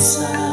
inside.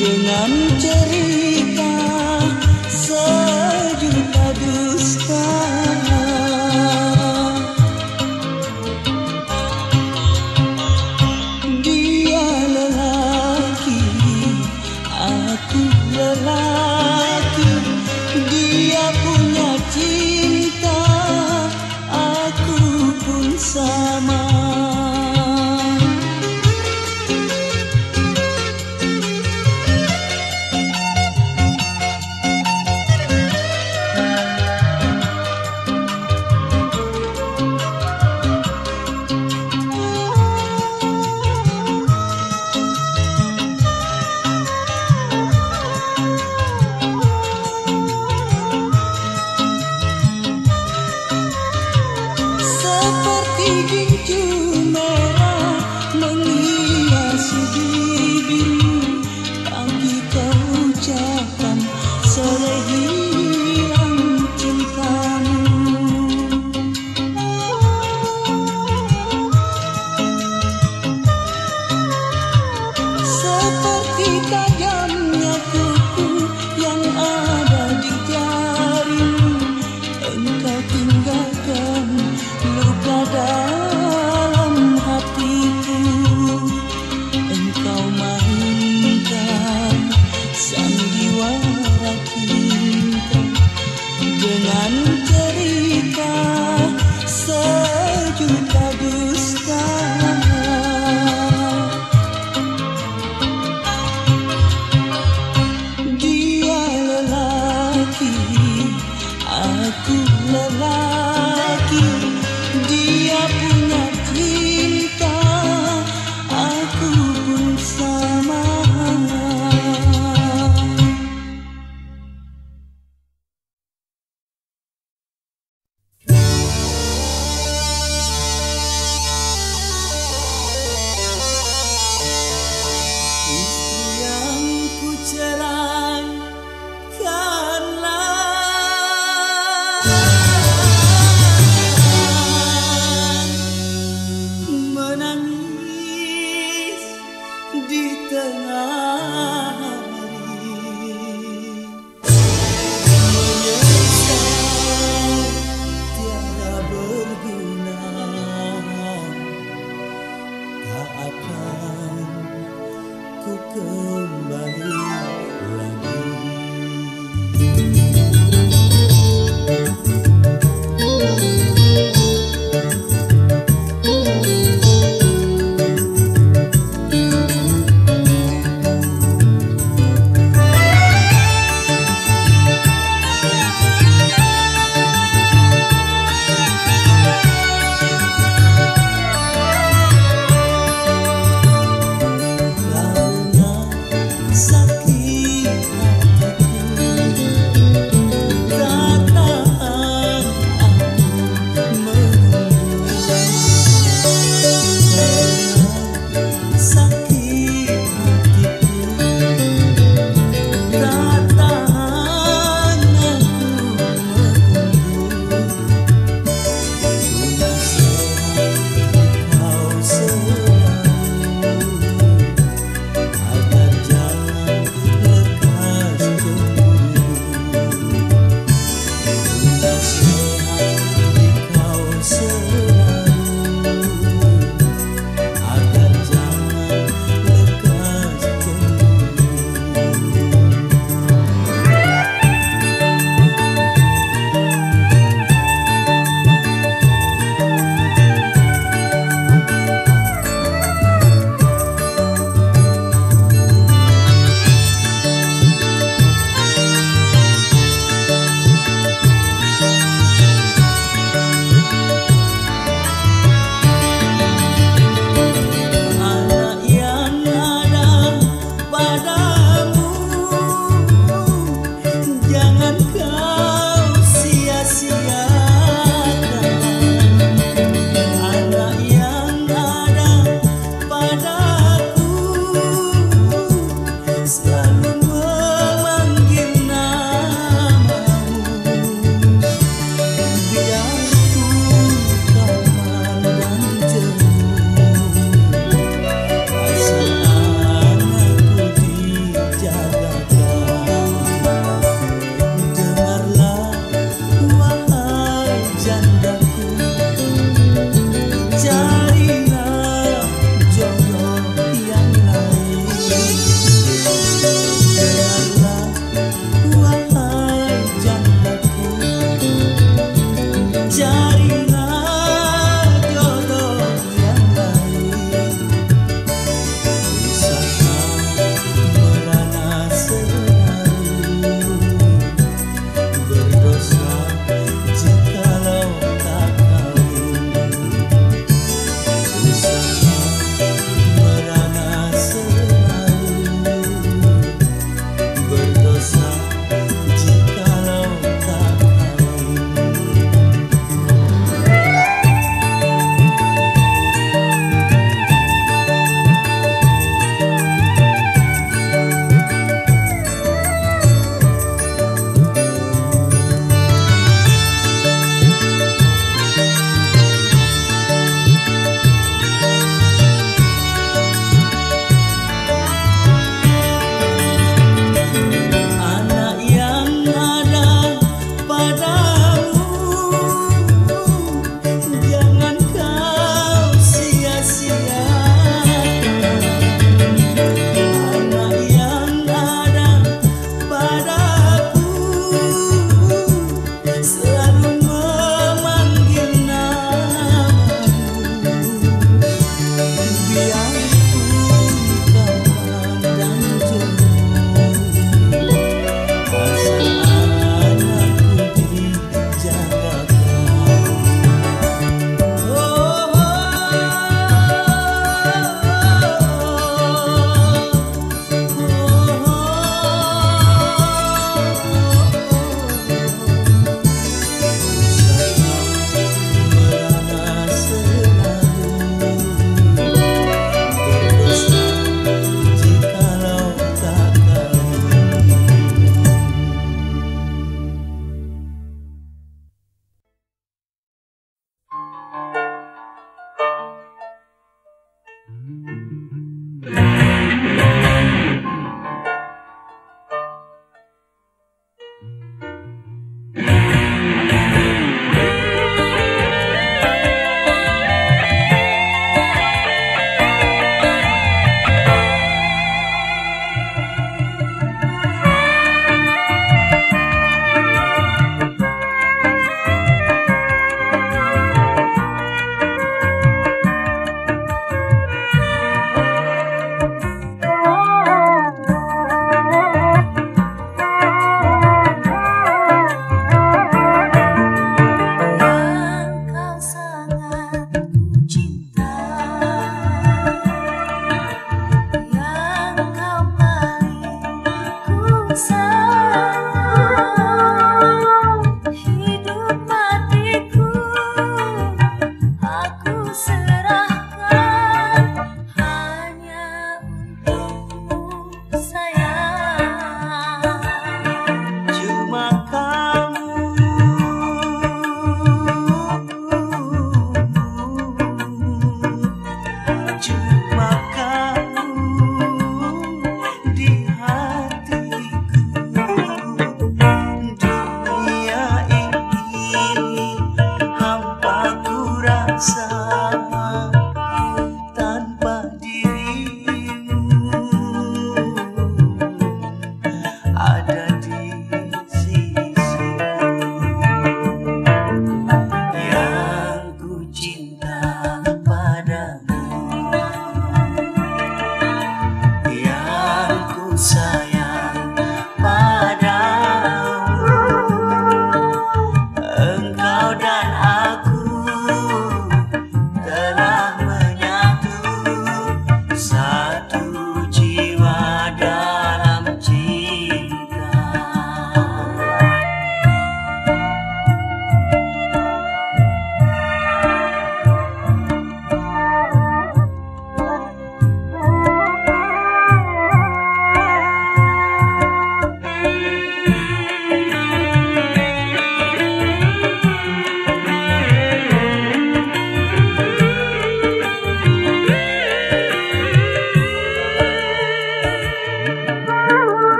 dengan cerita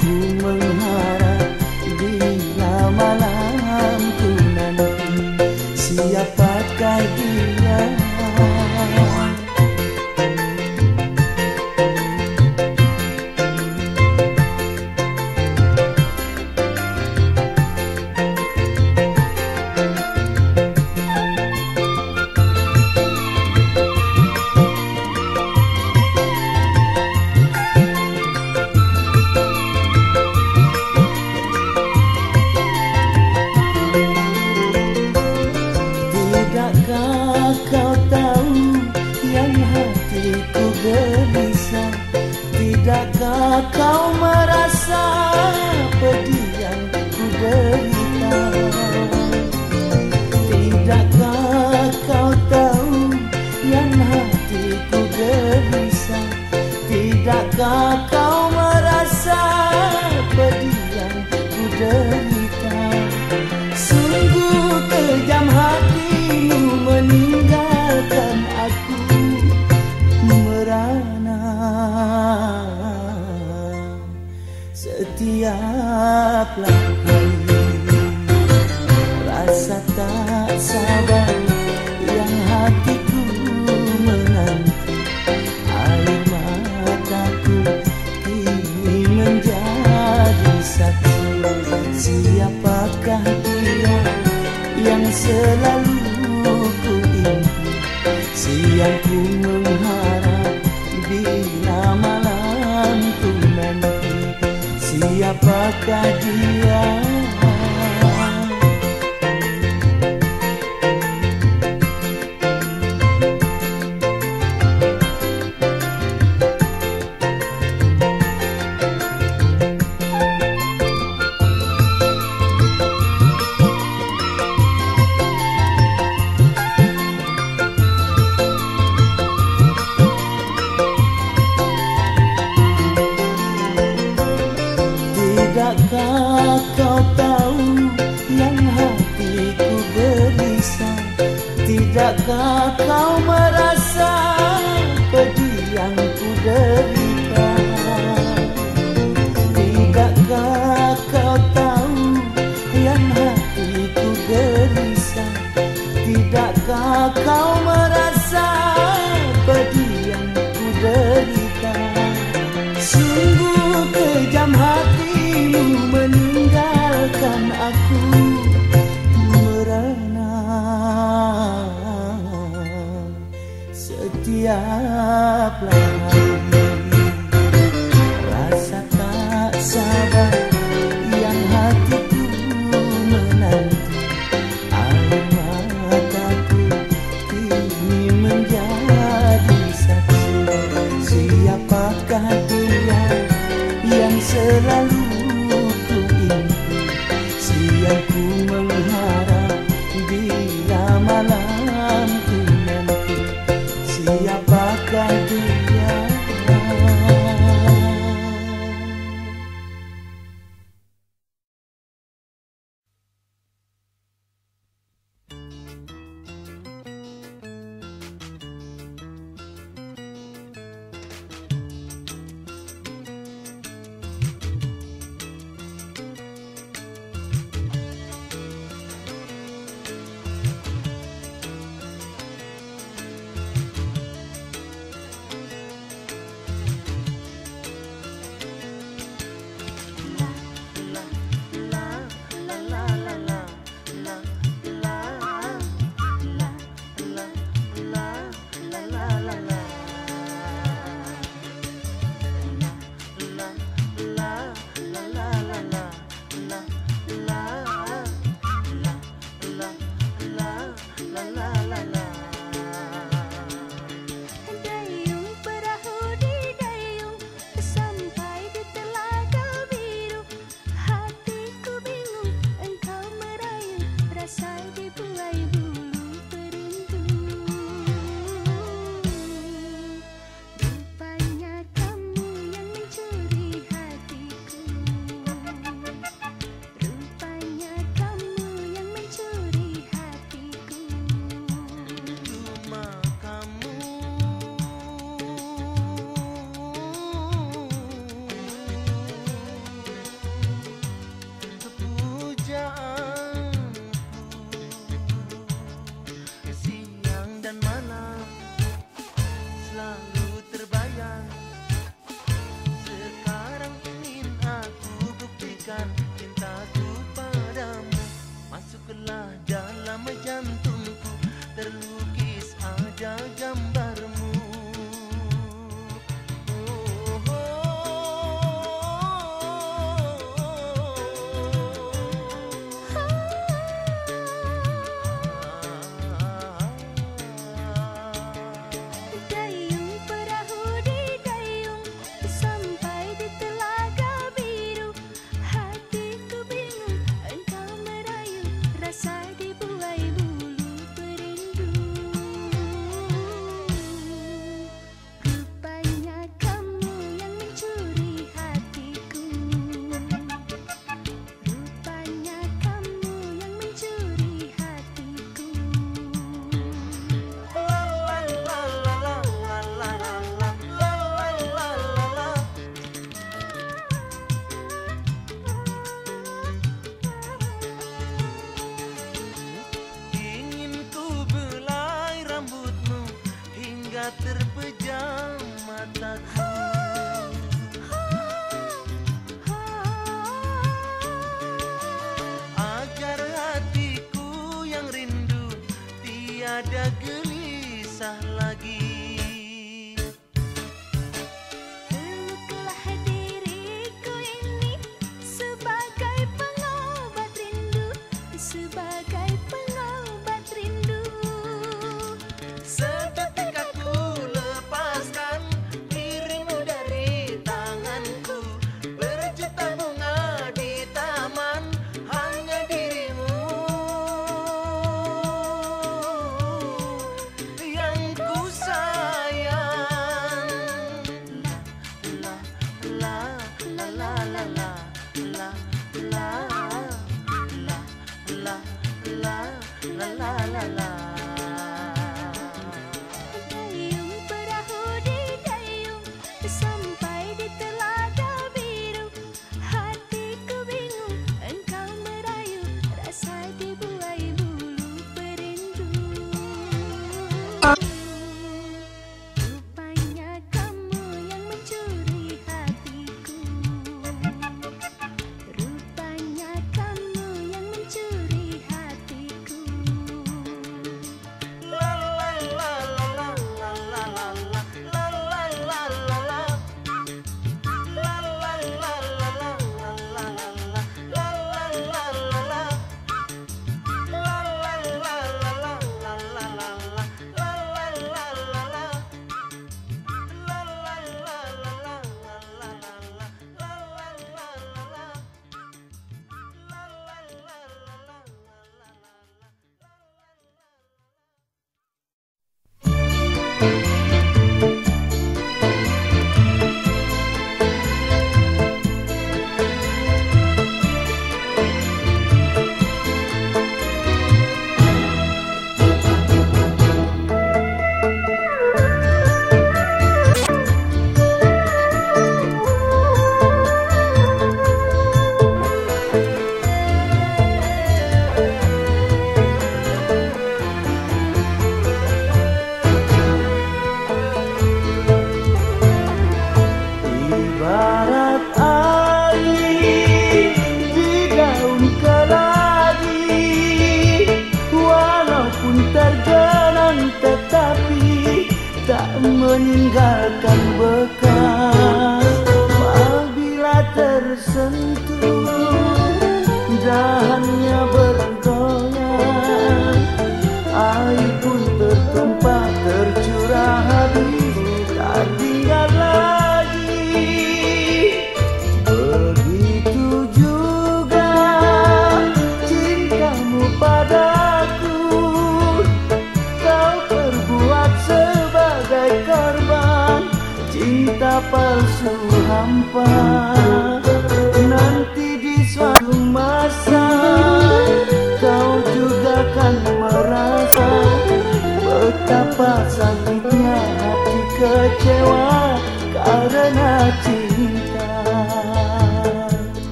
siang ku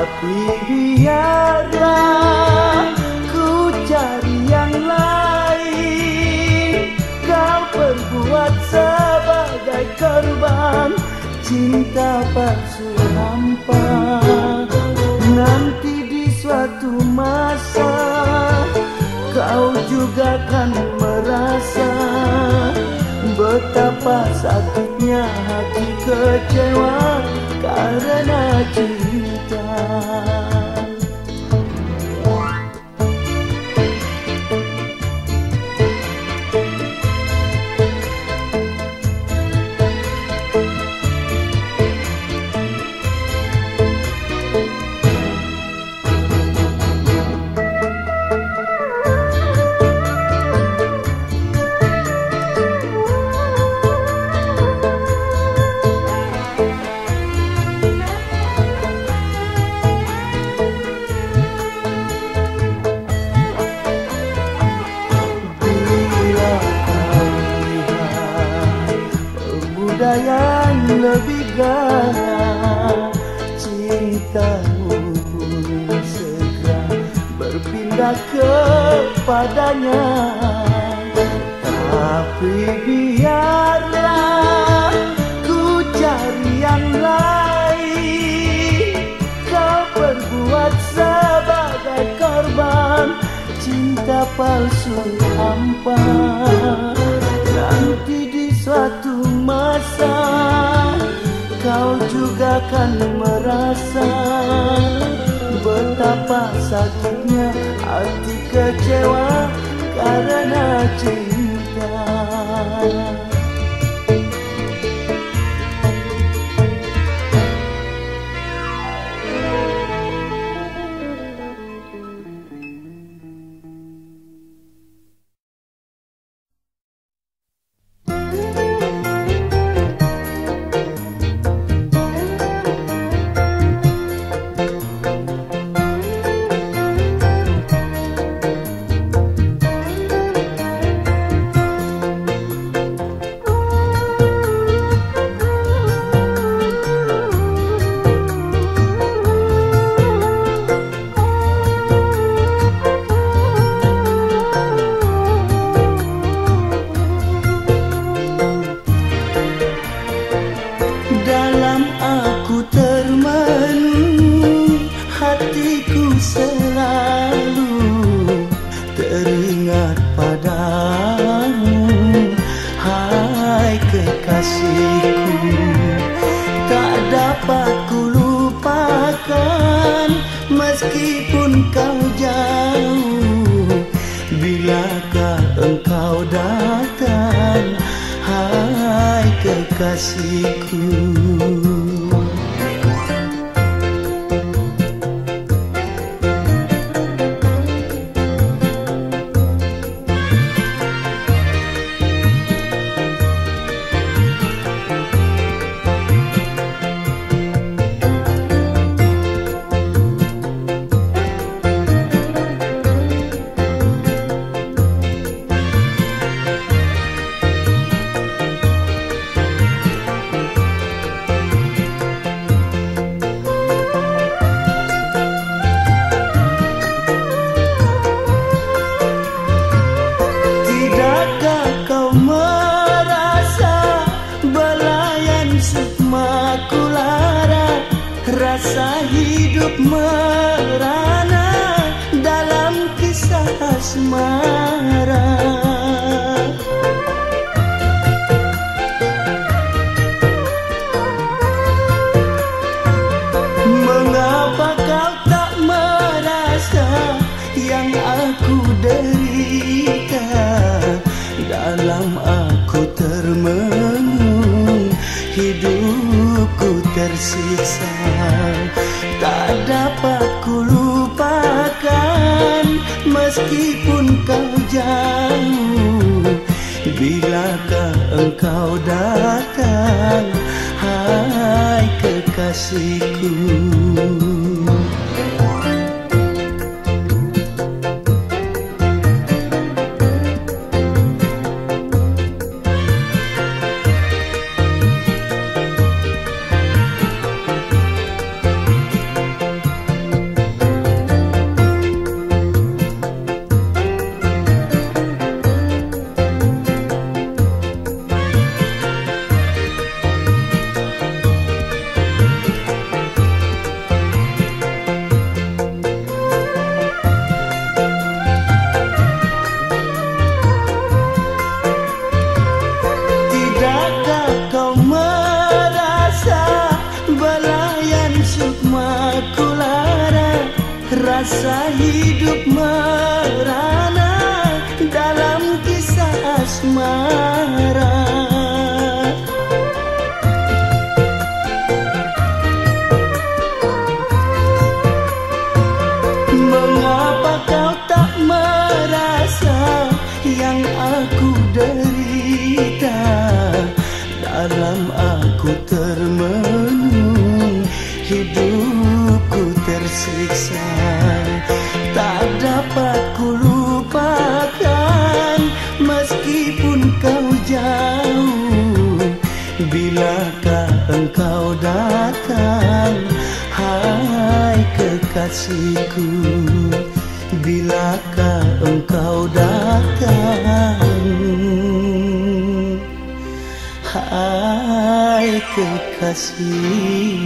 Tapi biarlah ku cari yang lain. Kau berbuat sebagai korban Cinta palsu hampa. Nanti di suatu masa Kau juga kan merasa Betapa sakitnya hati kecewa karena cinta. kasihku Rasa hidup merana kasih.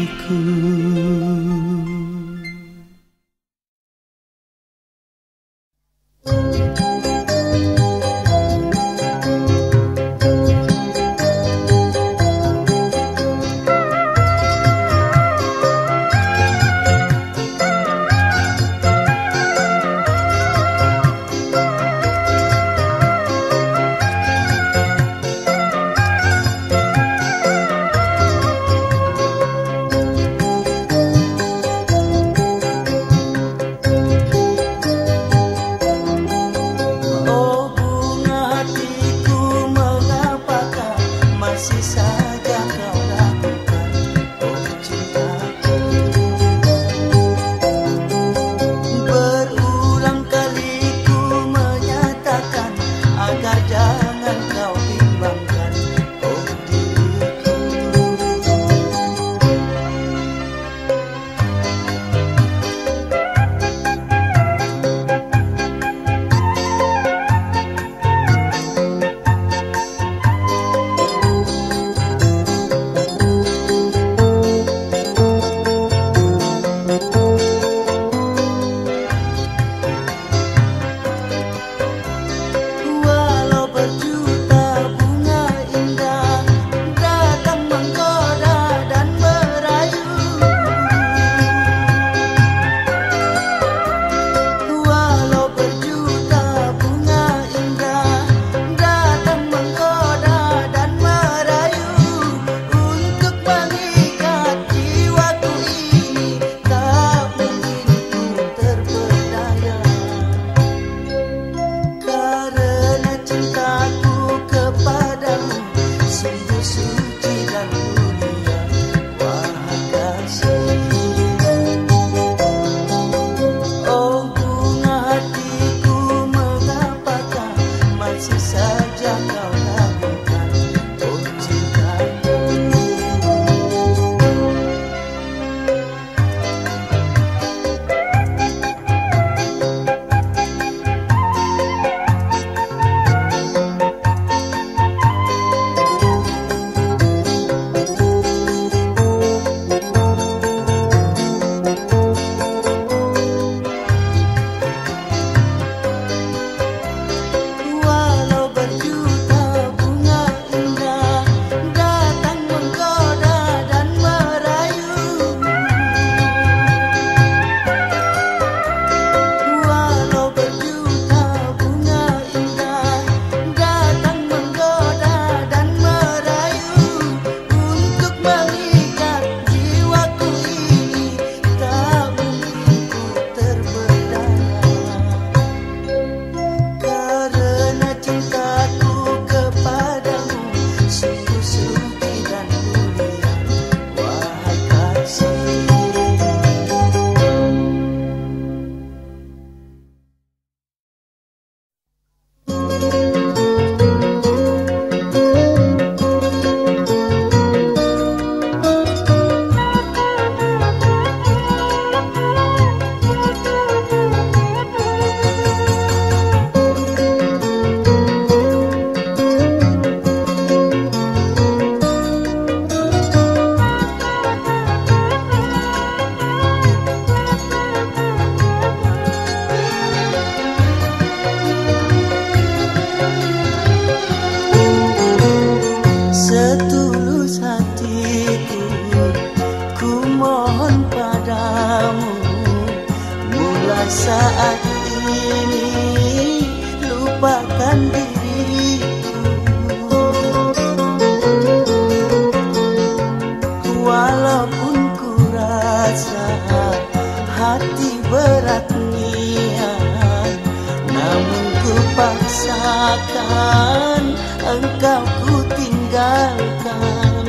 Paksakan Engkau ku tinggalkan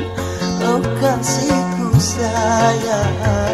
Oh kasihku sayang